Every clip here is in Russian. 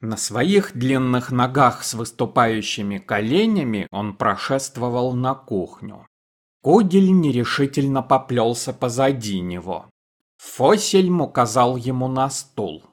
На своих длинных ногах с выступающими коленями он прошествовал на кухню. Кугель нерешительно поплелся позади него. Фосельм указал ему на стул.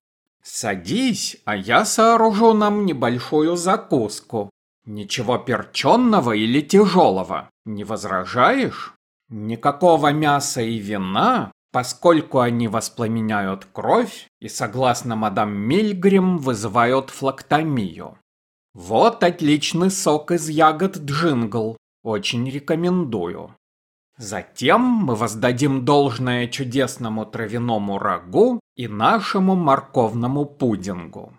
«Садись, а я сооружу нам небольшую закуску. Ничего перченного или тяжелого. Не возражаешь? Никакого мяса и вина, поскольку они воспламеняют кровь и, согласно мадам Мильгрим, вызывают флактомию. Вот отличный сок из ягод джингл. Очень рекомендую. Затем мы воздадим должное чудесному травяному рагу и нашему морковному пудингу.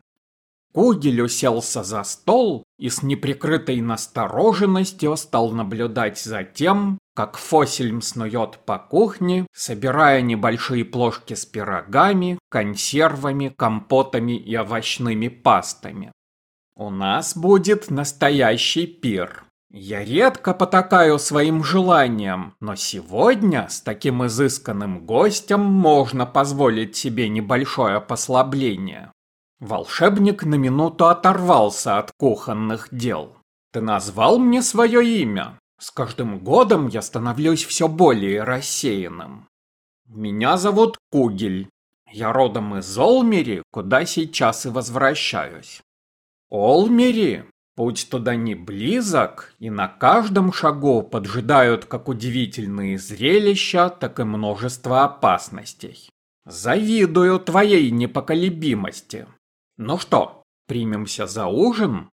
Кугель уселся за стол и с неприкрытой настороженностью стал наблюдать за тем, как Фосельм снует по кухне, собирая небольшие плошки с пирогами, консервами, компотами и овощными пастами. «У нас будет настоящий пир», я редко потакаю своим желаниям, но сегодня с таким изысканным гостем можно позволить себе небольшое послабление. Волшебник на минуту оторвался от кухонных дел. Ты назвал мне свое имя. С каждым годом я становлюсь все более рассеянным. Меня зовут Кугель. Я родом из Олмери, куда сейчас и возвращаюсь. Олмери Путь туда не близок, и на каждом шагу поджидают как удивительные зрелища, так и множество опасностей. Завидую твоей непоколебимости. Ну что, примемся за ужин?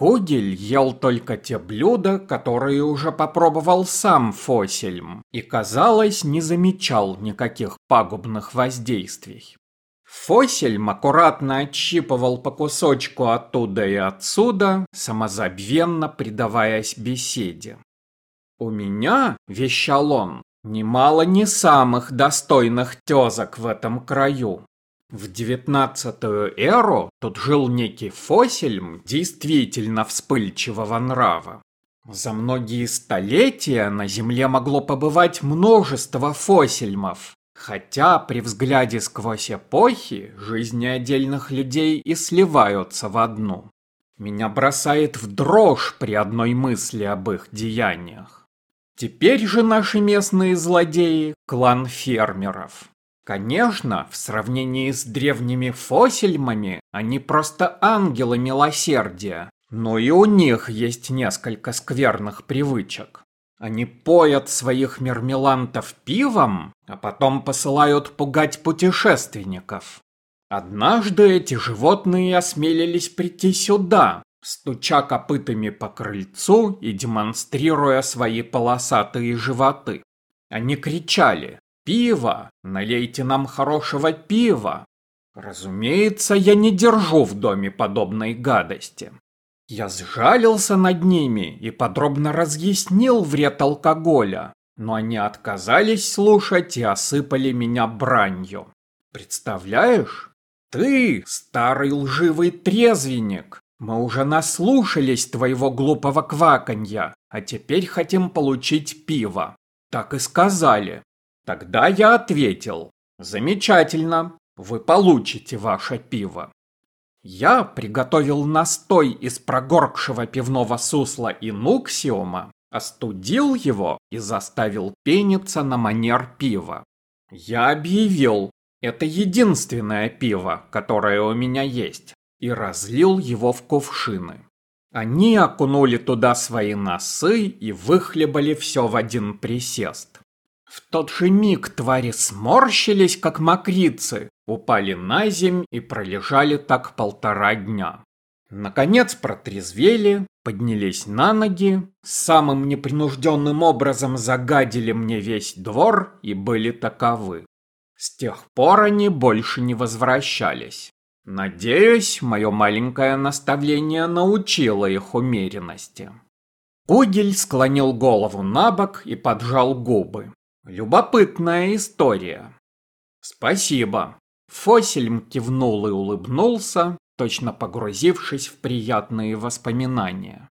Кугель ел только те блюда, которые уже попробовал сам Фосельм, и, казалось, не замечал никаких пагубных воздействий. Фосельм аккуратно отщипывал по кусочку оттуда и отсюда, самозабвенно предаваясь беседе. «У меня, — вещал он, — немало не самых достойных тезок в этом краю. В девятнадцатую эру тут жил некий Фосельм действительно вспыльчивого нрава. За многие столетия на Земле могло побывать множество Фосельмов, Хотя при взгляде сквозь эпохи жизни отдельных людей и сливаются в одну. Меня бросает в дрожь при одной мысли об их деяниях. Теперь же наши местные злодеи – клан фермеров. Конечно, в сравнении с древними фосельмами они просто ангелы милосердия, но и у них есть несколько скверных привычек. Они поят своих мермелантов пивом, а потом посылают пугать путешественников. Однажды эти животные осмелились прийти сюда, стуча копытами по крыльцу и демонстрируя свои полосатые животы. Они кричали «Пиво! Налейте нам хорошего пива!» Разумеется, я не держу в доме подобной гадости. Я сжалился над ними и подробно разъяснил вред алкоголя, но они отказались слушать и осыпали меня бранью. Представляешь? Ты, старый лживый трезвенник, мы уже наслушались твоего глупого кваканья, а теперь хотим получить пиво. Так и сказали. Тогда я ответил, замечательно, вы получите ваше пиво. Я приготовил настой из прогоркшего пивного сусла и нуксиума, остудил его и заставил пениться на манер пива. Я объявил, это единственное пиво, которое у меня есть, и разлил его в кувшины. Они окунули туда свои носы и выхлебали все в один присест. В тот же миг твари сморщились, как мокрицы, упали на земь и пролежали так полтора дня. Наконец протрезвели, поднялись на ноги, самым непринужденным образом загадили мне весь двор и были таковы. С тех пор они больше не возвращались. Надеюсь, мое маленькое наставление научило их умеренности. Пудель склонил голову на бок и поджал губы. Любопытная история. Спасибо. Фосельм кивнул и улыбнулся, точно погрузившись в приятные воспоминания.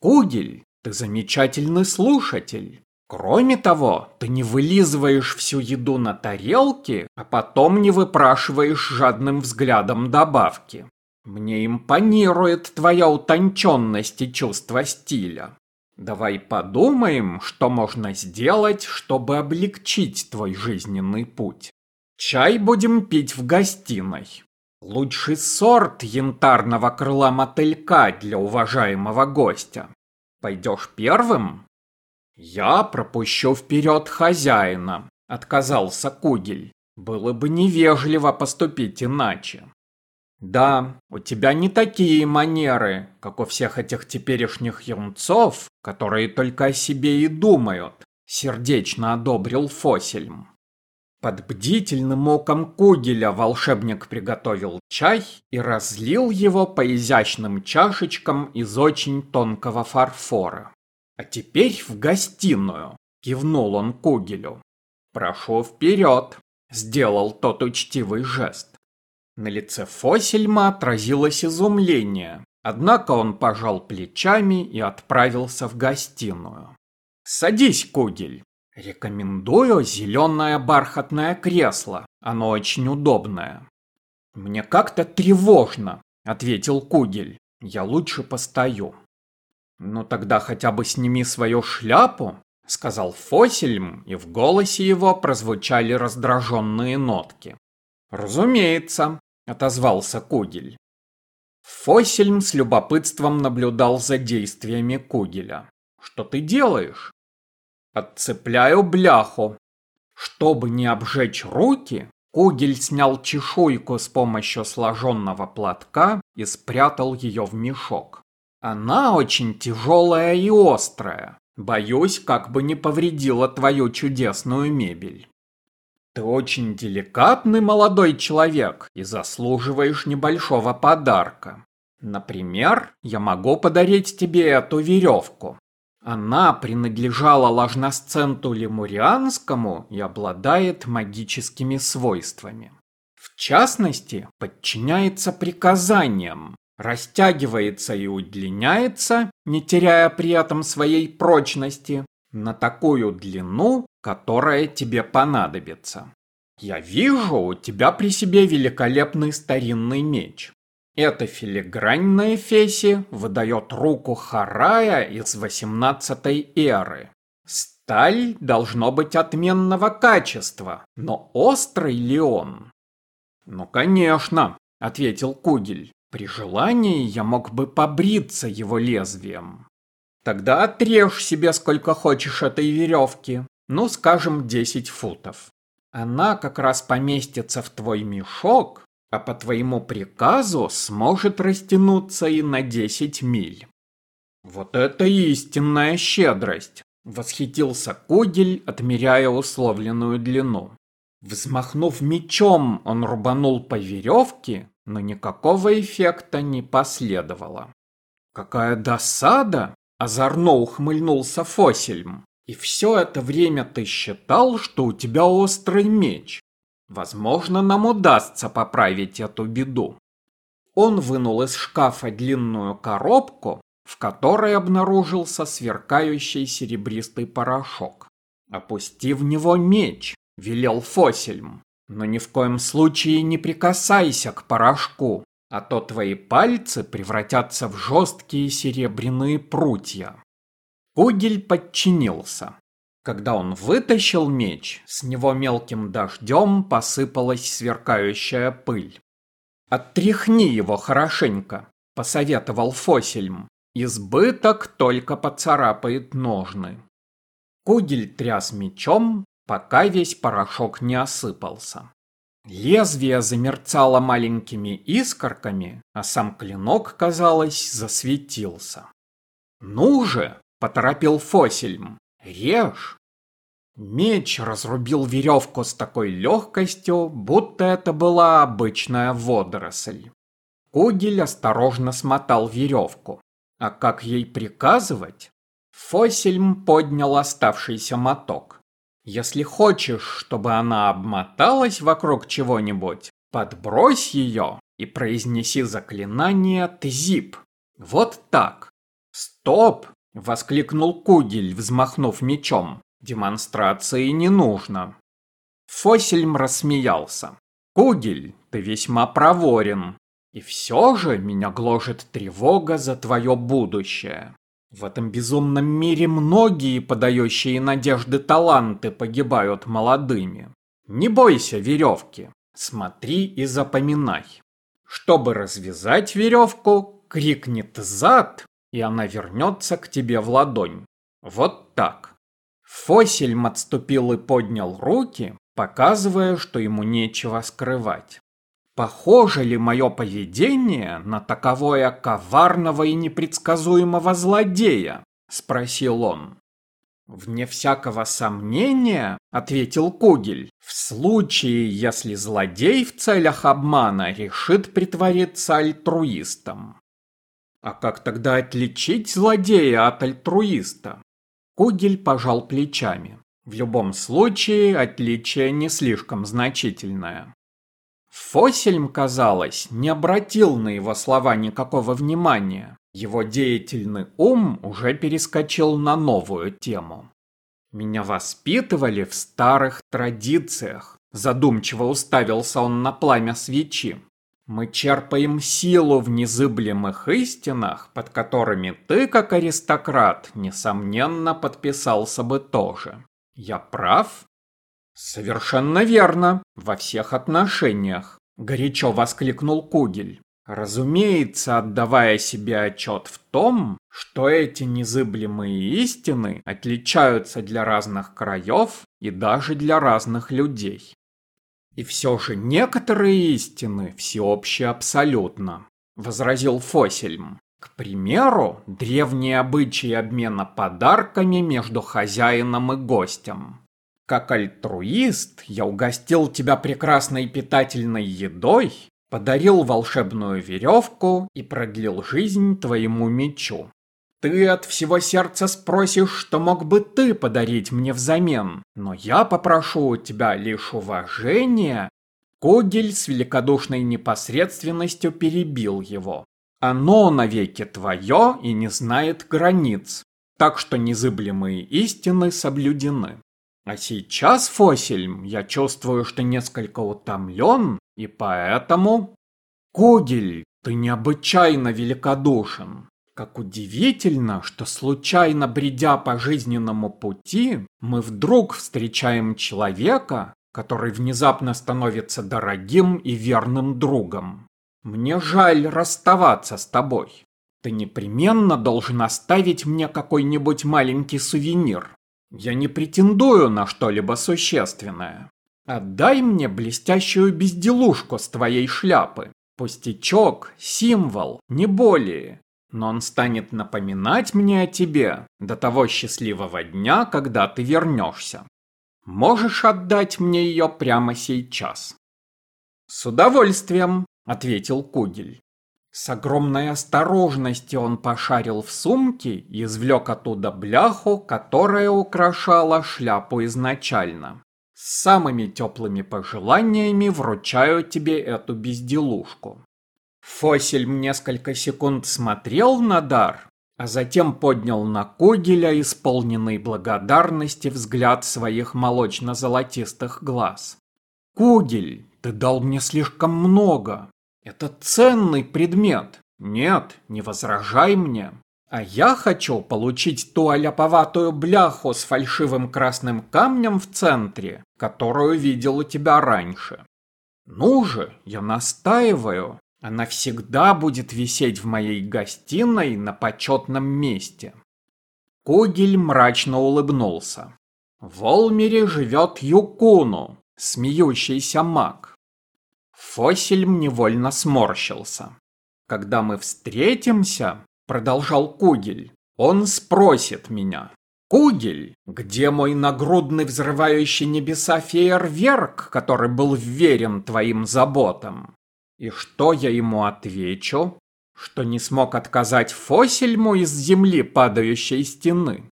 Кугель, ты замечательный слушатель. Кроме того, ты не вылизываешь всю еду на тарелке, а потом не выпрашиваешь жадным взглядом добавки. Мне импонирует твоя утонченность и чувство стиля. Давай подумаем, что можно сделать, чтобы облегчить твой жизненный путь. Чай будем пить в гостиной. Лучший сорт янтарного крыла мотылька для уважаемого гостя. Пойдешь первым? Я пропущу вперед хозяина, отказался Кугель. Было бы невежливо поступить иначе. Да, у тебя не такие манеры, как у всех этих теперешних юнцов, которые только о себе и думают, сердечно одобрил Фосельм. Под бдительным оком Кугеля волшебник приготовил чай и разлил его по изящным чашечкам из очень тонкого фарфора. «А теперь в гостиную», — кивнул он Кугелю. «Прошу вперед», — сделал тот учтивый жест. На лице Фосельма отразилось изумление, однако он пожал плечами и отправился в гостиную. «Садись, Кугель», Рекомендую зеленое бархатное кресло. Оно очень удобное. Мне как-то тревожно, ответил Кугель. Я лучше постою. Ну тогда хотя бы сними свою шляпу, сказал Фосельм, и в голосе его прозвучали раздраженные нотки. Разумеется, отозвался Кугель. Фосельм с любопытством наблюдал за действиями Кугеля. Что ты делаешь? Отцепляю бляху. Чтобы не обжечь руки, Кугель снял чешуйку с помощью сложенного платка и спрятал ее в мешок. Она очень тяжелая и острая. Боюсь, как бы не повредила твою чудесную мебель. Ты очень деликатный молодой человек и заслуживаешь небольшого подарка. Например, я могу подарить тебе эту веревку. Она принадлежала ложносценту лемурианскому и обладает магическими свойствами. В частности, подчиняется приказаниям, растягивается и удлиняется, не теряя при этом своей прочности, на такую длину, которая тебе понадобится. Я вижу, у тебя при себе великолепный старинный меч. Эта филигранная феси выдает руку Харая из 18 эры. Сталь должно быть отменного качества, но острый ли он? Ну, конечно, ответил Кугель. При желании я мог бы побриться его лезвием. Тогда отрежь себе сколько хочешь этой веревки, ну, скажем, 10 футов. Она как раз поместится в твой мешок, а по твоему приказу сможет растянуться и на 10 миль. Вот это истинная щедрость, восхитился Кугель, отмеряя условленную длину. Взмахнув мечом, он рубанул по веревке, но никакого эффекта не последовало. «Какая досада!» – озорно ухмыльнулся Фосельм. «И все это время ты считал, что у тебя острый меч. Возможно, нам удастся поправить эту беду. Он вынул из шкафа длинную коробку, в которой обнаружился сверкающий серебристый порошок. «Опусти в него меч», — велел Фосельм. «Но ни в коем случае не прикасайся к порошку, а то твои пальцы превратятся в жесткие серебряные прутья». Кугель подчинился. Когда он вытащил меч, с него мелким дождем посыпалась сверкающая пыль. «Оттряхни его хорошенько», — посоветовал Фосельм. «Избыток только поцарапает ножны». Кугель тряс мечом, пока весь порошок не осыпался. Лезвие замерцало маленькими искорками, а сам клинок, казалось, засветился. «Ну же!» — поторопил Фосельм. Режь! Меч разрубил веревку с такой легкостью, будто это была обычная водоросль. Кугель осторожно смотал веревку. А как ей приказывать? Фосельм поднял оставшийся моток. Если хочешь, чтобы она обмоталась вокруг чего-нибудь, подбрось ее и произнеси заклинание Тзип. Вот так. Стоп! Воскликнул Кугель, взмахнув мечом. Демонстрации не нужно. Фосельм рассмеялся. Кугель, ты весьма проворен. И все же меня гложет тревога за твое будущее. В этом безумном мире многие подающие надежды таланты погибают молодыми. Не бойся веревки, смотри и запоминай. Чтобы развязать веревку, крикнет «зад», и она вернется к тебе в ладонь. Вот так. Фосельм отступил и поднял руки, показывая, что ему нечего скрывать. Похоже ли мое поведение на таковое коварного и непредсказуемого злодея? Спросил он. Вне всякого сомнения, ответил Кугель, в случае, если злодей в целях обмана решит притвориться альтруистом. А как тогда отличить злодея от альтруиста? Кугель пожал плечами. В любом случае, отличие не слишком значительное. Фосельм, казалось, не обратил на его слова никакого внимания. Его деятельный ум уже перескочил на новую тему. «Меня воспитывали в старых традициях», задумчиво уставился он на пламя свечи. «Мы черпаем силу в незыблемых истинах, под которыми ты, как аристократ, несомненно подписался бы тоже. Я прав?» «Совершенно верно, во всех отношениях», – горячо воскликнул Кугель. Разумеется, отдавая себе отчет в том, что эти незыблемые истины отличаются для разных краев и даже для разных людей. И все же некоторые истины всеобщие абсолютно, возразил Фосельм. К примеру, древние обычаи обмена подарками между хозяином и гостем. Как альтруист, я угостил тебя прекрасной питательной едой, подарил волшебную веревку и продлил жизнь твоему мечу. Ты от всего сердца спросишь, что мог бы ты подарить мне взамен, но я попрошу у тебя лишь уважения. Когель с великодушной непосредственностью перебил его. Оно навеки твое и не знает границ, так что незыблемые истины соблюдены. А сейчас, Фосельм, я чувствую, что несколько утомлен, и поэтому... Кугель, ты необычайно великодушен. Как удивительно, что случайно бредя по жизненному пути, мы вдруг встречаем человека, который внезапно становится дорогим и верным другом. Мне жаль расставаться с тобой. Ты непременно должен оставить мне какой-нибудь маленький сувенир. Я не претендую на что-либо существенное. Отдай мне блестящую безделушку с твоей шляпы. Пустячок, символ, не более. Но он станет напоминать мне о тебе до того счастливого дня, когда ты вернешься. Можешь отдать мне ее прямо сейчас. С удовольствием, ответил Кугель. С огромной осторожностью он пошарил в сумке и извлек оттуда бляху, которая украшала шляпу изначально. С самыми теплыми пожеланиями вручаю тебе эту безделушку. Фосельм несколько секунд смотрел на дар, а затем поднял на Когеля исполненный благодарности взгляд своих молочно-золотистых глаз. «Когель, ты дал мне слишком много. Это ценный предмет. Нет, не возражай мне. А я хочу получить ту аляповатую бляху с фальшивым красным камнем в центре, которую видел у тебя раньше. Ну же, я настаиваю. Она всегда будет висеть в моей гостиной на почетном месте. Когель мрачно улыбнулся. В Олмере живет Юкуну, смеющийся маг. Фосельм невольно сморщился. «Когда мы встретимся», — продолжал Кугель, — «он спросит меня, Кугель, где мой нагрудный взрывающий небеса фейерверк, который был верен твоим заботам? И что я ему отвечу? Что не смог отказать Фосельму из земли падающей стены?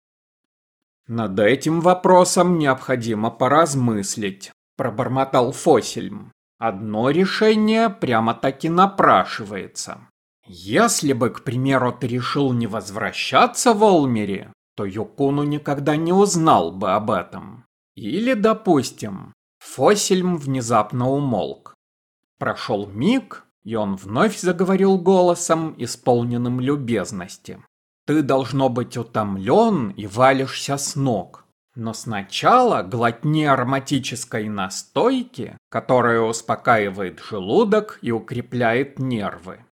Над этим вопросом необходимо поразмыслить, пробормотал Фосельм. Одно решение прямо-таки напрашивается. Если бы, к примеру, ты решил не возвращаться в Олмере, то Юкуну никогда не узнал бы об этом. Или, допустим, Фосельм внезапно умолк. Прошел миг, И он вновь заговорил голосом, исполненным любезности. «Ты должно быть утомлен и валишься с ног. Но сначала глотни ароматической настойки, которая успокаивает желудок и укрепляет нервы.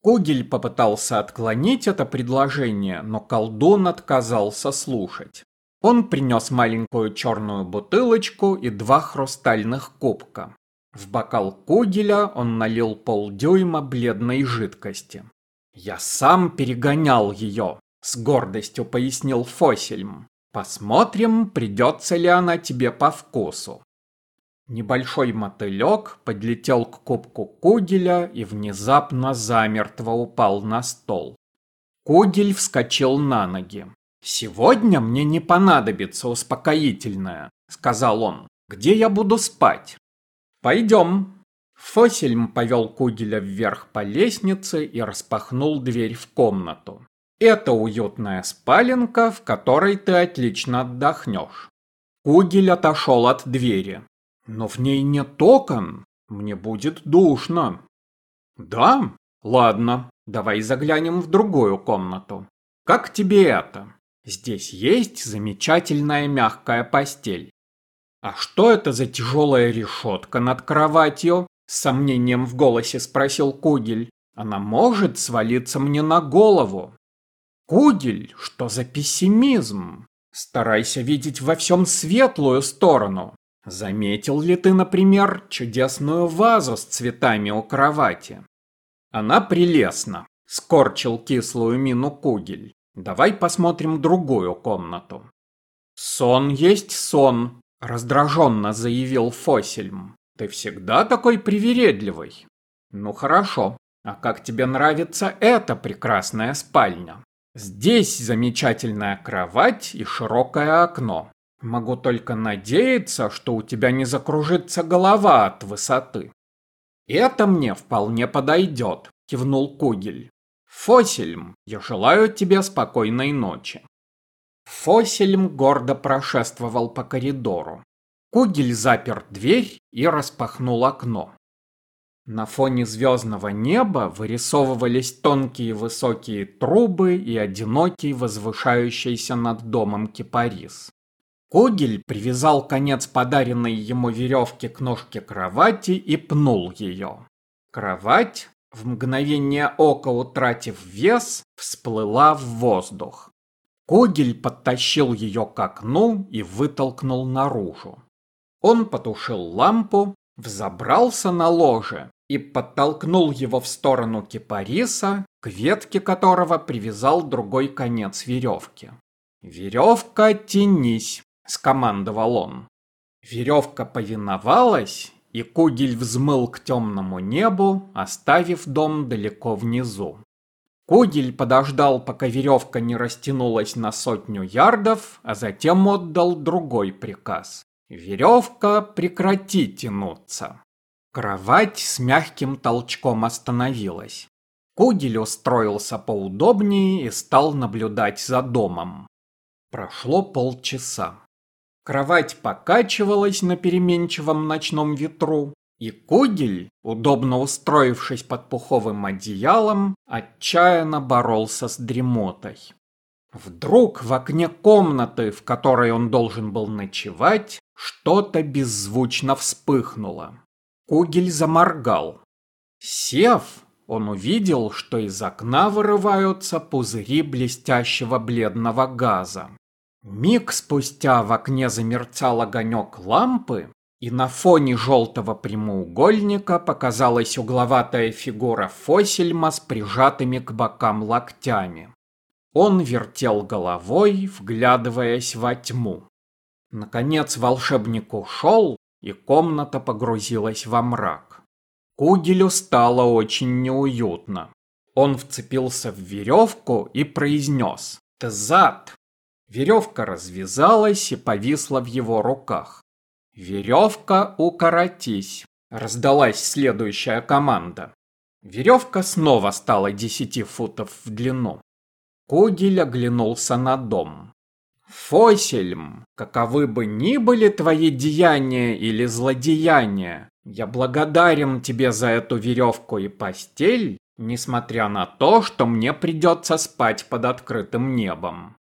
Кугель попытался отклонить это предложение, но колдун отказался слушать. Он принес маленькую черную бутылочку и два хрустальных кубка. В бокал Кугеля он налил полдюйма бледной жидкости. «Я сам перегонял ее», — с гордостью пояснил Фосельм. Посмотрим, придется ли она тебе по вкусу. Небольшой мотылек подлетел к кубку Кугеля и внезапно замертво упал на стол. Кугель вскочил на ноги. «Сегодня мне не понадобится успокоительное», — сказал он. «Где я буду спать?» «Пойдем». Фосельм повел Кугеля вверх по лестнице и распахнул дверь в комнату. Это уютная спаленка, в которой ты отлично отдохнешь. Кугель отошел от двери. Но в ней нет окон. Мне будет душно. Да? Ладно, давай заглянем в другую комнату. Как тебе это? Здесь есть замечательная мягкая постель. А что это за тяжелая решетка над кроватью? С сомнением в голосе спросил Кугель. Она может свалиться мне на голову. Кугель, что за пессимизм? Старайся видеть во всем светлую сторону. Заметил ли ты, например, чудесную вазу с цветами у кровати? Она прелестна, скорчил кислую мину Кугель. Давай посмотрим другую комнату. Сон есть сон, раздраженно заявил Фосельм. Ты всегда такой привередливый. Ну хорошо, а как тебе нравится эта прекрасная спальня? Здесь замечательная кровать и широкое окно. Могу только надеяться, что у тебя не закружится голова от высоты. Это мне вполне подойдет, кивнул Кугель. Фосельм, я желаю тебе спокойной ночи. Фосельм гордо прошествовал по коридору. Кугель запер дверь и распахнул окно. На фоне звездного неба вырисовывались тонкие высокие трубы и одинокий возвышающийся над домом кипарис. Когель привязал конец подаренной ему веревки к ножке кровати и пнул ее. Кровать, в мгновение ока утратив вес, всплыла в воздух. Когель подтащил ее к окну и вытолкнул наружу. Он потушил лампу, взобрался на ложе и подтолкнул его в сторону кипариса, к ветке которого привязал другой конец веревки. «Веревка, тянись!» – скомандовал он. Веревка повиновалась, и Кугель взмыл к темному небу, оставив дом далеко внизу. Кугель подождал, пока веревка не растянулась на сотню ярдов, а затем отдал другой приказ. «Веревка, прекрати тянуться!» Кровать с мягким толчком остановилась. Кугель устроился поудобнее и стал наблюдать за домом. Прошло полчаса. Кровать покачивалась на переменчивом ночном ветру, и Кугель, удобно устроившись под пуховым одеялом, отчаянно боролся с дремотой. Вдруг в окне комнаты, в которой он должен был ночевать, что-то беззвучно вспыхнуло. Кугель заморгал. Сев, он увидел, что из окна вырываются пузыри блестящего бледного газа. Миг спустя в окне замерцал огонек лампы, и на фоне желтого прямоугольника показалась угловатая фигура Фосельма с прижатыми к бокам локтями. Он вертел головой, вглядываясь во тьму. Наконец волшебник ушел, и комната погрузилась во мрак. Кугелю стало очень неуютно. Он вцепился в веревку и произнес «Тзад!». Веревка развязалась и повисла в его руках. «Веревка, укоротись!» – раздалась следующая команда. Веревка снова стала десяти футов в длину. Кугель оглянулся на дом. Фосельм, каковы бы ни были твои деяния или злодеяния, Я благодарен тебе за эту веревку и постель, несмотря на то, что мне придется спать под открытым небом.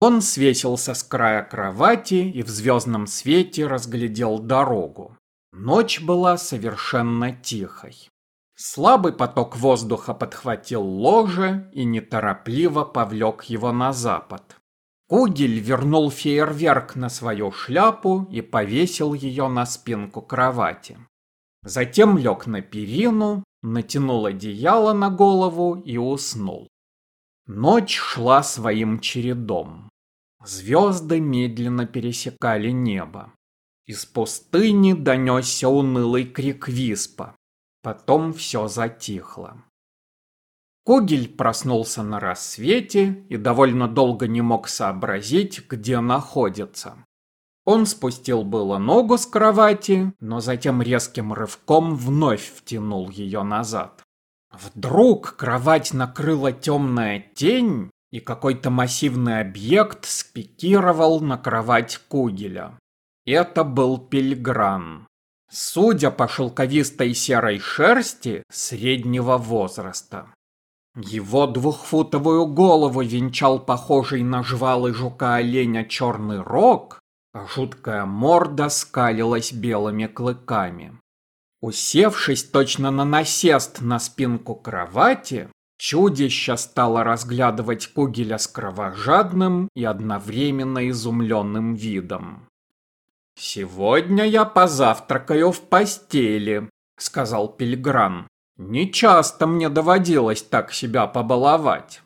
Он свесился с края кровати и в звездном свете разглядел дорогу. Ночь была совершенно тихой. Слабый поток воздуха подхватил ложе и неторопливо повлек его на запад. Кугель вернул фейерверк на свою шляпу и повесил ее на спинку кровати. Затем лег на перину, натянул одеяло на голову и уснул. Ночь шла своим чередом. Звезды медленно пересекали небо. Из пустыни донесся унылый крик виспа. Потом все затихло. Кугель проснулся на рассвете и довольно долго не мог сообразить, где находится. Он спустил было ногу с кровати, но затем резким рывком вновь втянул ее назад. Вдруг кровать накрыла темная тень, и какой-то массивный объект спикировал на кровать Кугеля. Это был пельгран. Судя по шелковистой серой шерсти, среднего возраста. Его двухфутовую голову венчал похожий на жвалы жука-оленя черный рог, а жуткая морда скалилась белыми клыками. Усевшись точно на насест на спинку кровати, чудище стало разглядывать Кугеля с кровожадным и одновременно изумленным видом. «Сегодня я позавтракаю в постели», — сказал Пильгран. «Не часто мне доводилось так себя побаловать».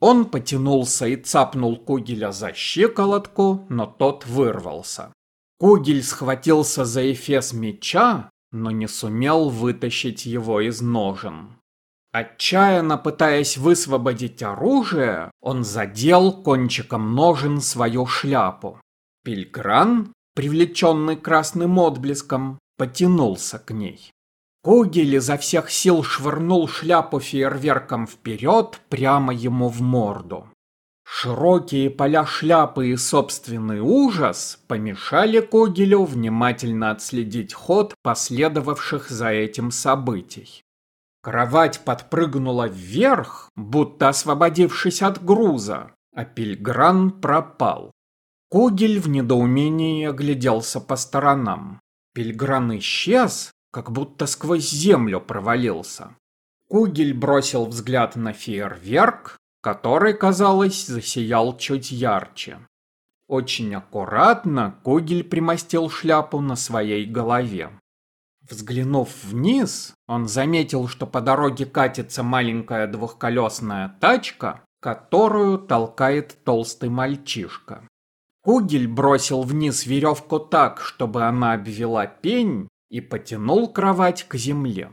Он потянулся и цапнул Кугеля за щиколотку, но тот вырвался. Кугель схватился за эфес меча, но не сумел вытащить его из ножен. Отчаянно пытаясь высвободить оружие, он задел кончиком ножен свою шляпу. Пильгран привлеченный красным отблеском, потянулся к ней. Кугель изо всех сил швырнул шляпу фейерверком вперед прямо ему в морду. Широкие поля шляпы и собственный ужас помешали Кугелю внимательно отследить ход последовавших за этим событий. Кровать подпрыгнула вверх, будто освободившись от груза, а Пильгран пропал. Кугель в недоумении огляделся по сторонам. Пельгран исчез, как будто сквозь землю провалился. Кугель бросил взгляд на фейерверк, который, казалось, засиял чуть ярче. Очень аккуратно Кугель примостил шляпу на своей голове. Взглянув вниз, он заметил, что по дороге катится маленькая двухколесная тачка, которую толкает толстый мальчишка. Кугель бросил вниз веревку так, чтобы она обвела пень, и потянул кровать к земле.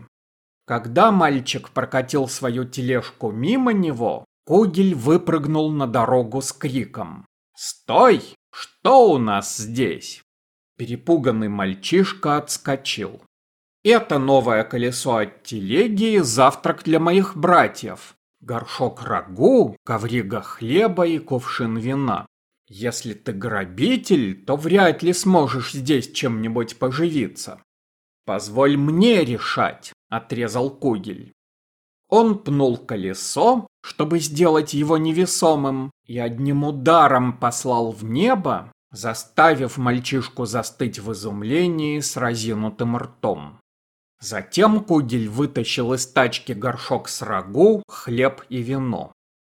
Когда мальчик прокатил свою тележку мимо него, Кугель выпрыгнул на дорогу с криком. «Стой! Что у нас здесь?» Перепуганный мальчишка отскочил. «Это новое колесо от телеги и завтрак для моих братьев. Горшок рагу, коврига хлеба и кувшин вина. Если ты грабитель, то вряд ли сможешь здесь чем-нибудь поживиться. Позволь мне решать, отрезал Кугель. Он пнул колесо, чтобы сделать его невесомым, и одним ударом послал в небо, заставив мальчишку застыть в изумлении с разинутым ртом. Затем Кугель вытащил из тачки горшок с рагу, хлеб и вино.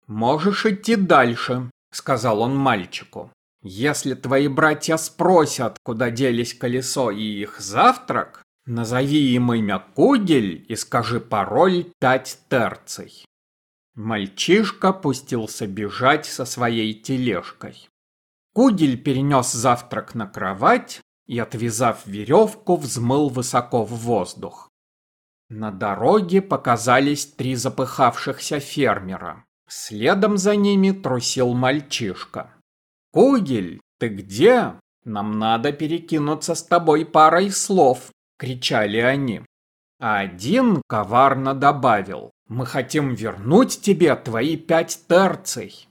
«Можешь идти дальше», сказал он мальчику. Если твои братья спросят, куда делись колесо и их завтрак, назови им имя Кугель и скажи пароль пять терций. Мальчишка пустился бежать со своей тележкой. Кугель перенес завтрак на кровать и, отвязав веревку, взмыл высоко в воздух. На дороге показались три запыхавшихся фермера. Следом за ними трусил мальчишка. «Кугель, ты где? Нам надо перекинуться с тобой парой слов!» — кричали они. А один коварно добавил. «Мы хотим вернуть тебе твои пять терций!»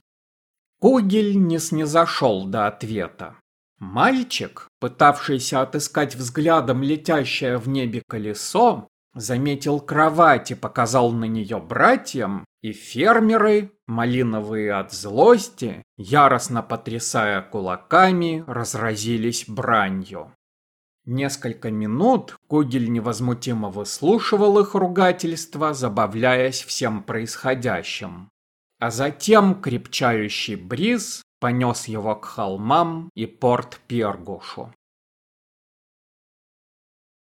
Кугель не снизошел до ответа. Мальчик, пытавшийся отыскать взглядом летящее в небе колесо, заметил кровать и показал на нее братьям, и фермеры, малиновые от злости, яростно потрясая кулаками, разразились бранью. Несколько минут Кугель невозмутимо выслушивал их ругательства, забавляясь всем происходящим. А затем крепчающий бриз понес его к холмам и порт Пергушу.